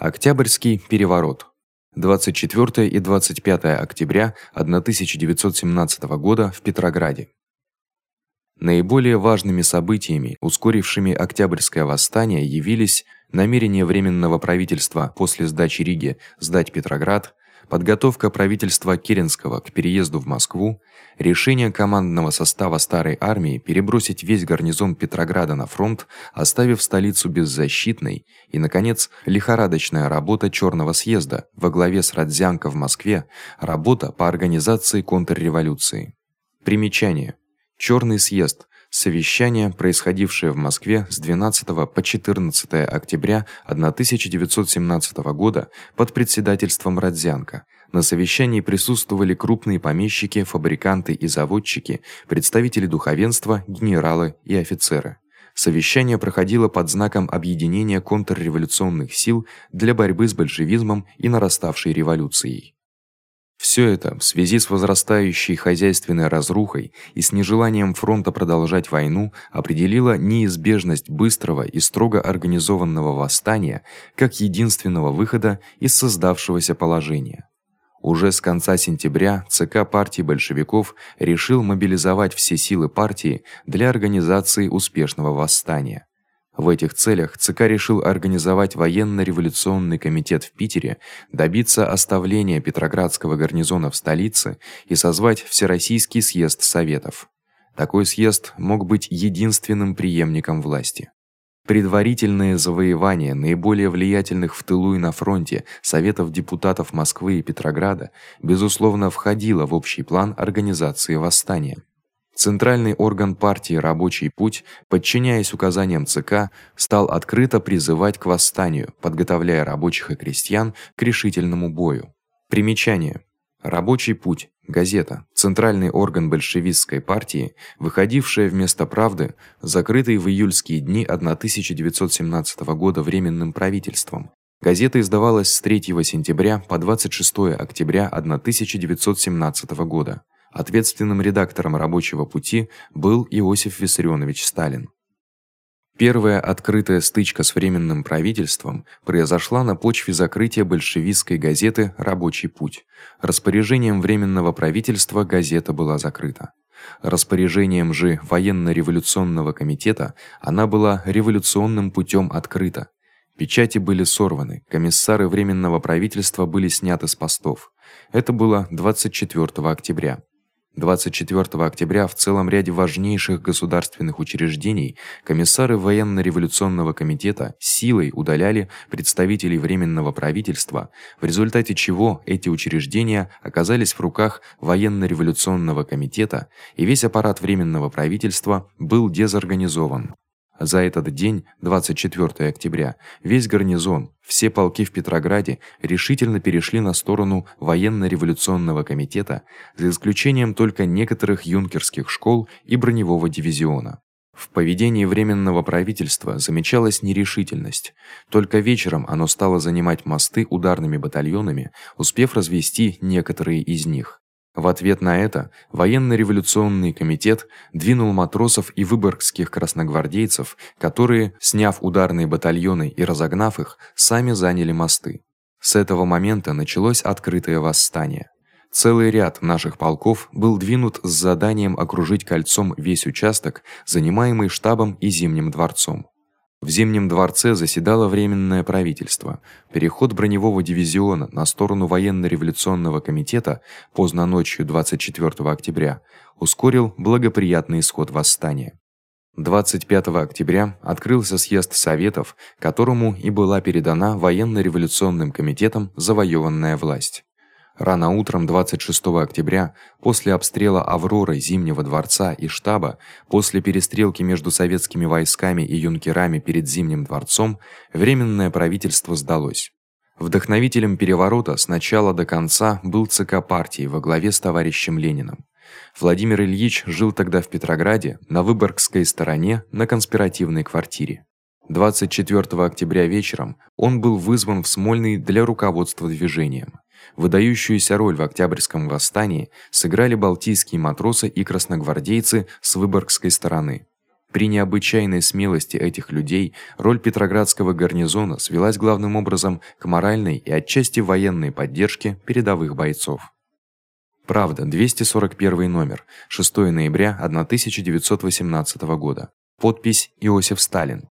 Октябрьский переворот. 24 и 25 октября 1917 года в Петрограде. Наиболее важными событиями, ускорившими Октябрьское восстание, явились намерение временного правительства после сдачи Риги сдать Петроград, подготовка правительства Керенского к переезду в Москву, решение командного состава старой армии перебросить весь гарнизон Петрограда на фронт, оставив столицу беззащитной, и наконец, лихорадочная работа Чёрного съезда во главе с Родзянко в Москве, работа по организации контрреволюции. Примечание: Чёрный съезд совещание, происходившее в Москве с 12 по 14 октября 1917 года под председательством Родзянко. На совещании присутствовали крупные помещики, фабриканты и заводчики, представители духовенства, генералы и офицеры. Совещание проходило под знаком объединения контрреволюционных сил для борьбы с большевизмом и нараставшей революцией. Всё это в связи с возрастающей хозяйственной разрухой и с нежеланием фронта продолжать войну определило неизбежность быстрого и строго организованного восстания как единственного выхода из создавшегося положения. Уже с конца сентября ЦК партии большевиков решил мобилизовать все силы партии для организации успешного восстания. В этих целях ЦК решил организовать военно-революционный комитет в Питере, добиться оставления Петроградского гарнизона в столице и созвать всероссийский съезд советов. Такой съезд мог быть единственным преемником власти. Предварительное завоевание наиболее влиятельных в тылу и на фронте советов депутатов Москвы и Петрограда безусловно входило в общий план организации восстания. Центральный орган партии Рабочий путь, подчиняясь указаниям ЦК, стал открыто призывать к восстанию, подготовляя рабочих и крестьян к решительному бою. Примечание: Рабочий путь газета, центральный орган большевистской партии, выходившая вместо Правды, закрытой в июльские дни 1917 года временным правительством. Газета издавалась с 3 сентября по 26 октября 1917 года. Ответственным редактором Рабочего пути был Иосиф Виссарионович Сталин. Первая открытая стычка с временным правительством произошла на почве закрытия большевистской газеты Рабочий путь. Распоряжением временного правительства газета была закрыта. Распоряжением же военно-революционного комитета она была революционным путём открыта. Печати были сорваны, комиссары временного правительства были сняты с постов. Это было 24 октября. 24 октября в целом ряде важнейших государственных учреждений комиссары военно-революционного комитета силой удаляли представителей временного правительства, в результате чего эти учреждения оказались в руках военно-революционного комитета, и весь аппарат временного правительства был дезорганизован. За этот день, 24 октября, весь гарнизон, все полки в Петрограде решительно перешли на сторону военно-революционного комитета, за исключением только некоторых юнкерских школ и броневого дивизиона. В поведении временного правительства замечалась нерешительность. Только вечером оно стало занимать мосты ударными батальонами, успев развести некоторые из них. В ответ на это военно-революционный комитет двинул матросов и выборгских красногвардейцев, которые, сняв ударные батальоны и разогнав их, сами заняли мосты. С этого момента началось открытое восстание. Целый ряд наших полков был двинут с заданием окружить кольцом весь участок, занимаемый штабом и Зимним дворцом. В Зимнем дворце заседало временное правительство. Переход броневого дивизиона на сторону военно-революционного комитета поздно ночью 24 октября ускорил благоприятный исход восстания. 25 октября открылся съезд советов, которому и была передана военно-революционным комитетом завоеванная власть. Рано утром 26 октября, после обстрела Авроры Зимнего дворца и штаба, после перестрелки между советскими войсками и юнкерами перед Зимним дворцом, временное правительство сдалось. Вдохновителем переворота с начала до конца был ЦК партии во главе с товарищем Лениным. Владимир Ильич жил тогда в Петрограде, на Выборгской стороне, на конспиративной квартире. 24 октября вечером он был вызван в Смольный для руководства движением. Выдающуюся роль в Октябрьском восстании сыграли балтийские матросы и красногвардейцы с Выборгской стороны. При необычайной смелости этих людей роль Петроградского гарнизона свелась главным образом к моральной и отчасти военной поддержке передовых бойцов. Правда, 241 номер, 6 ноября 1918 года. Подпись Иосиф Сталин.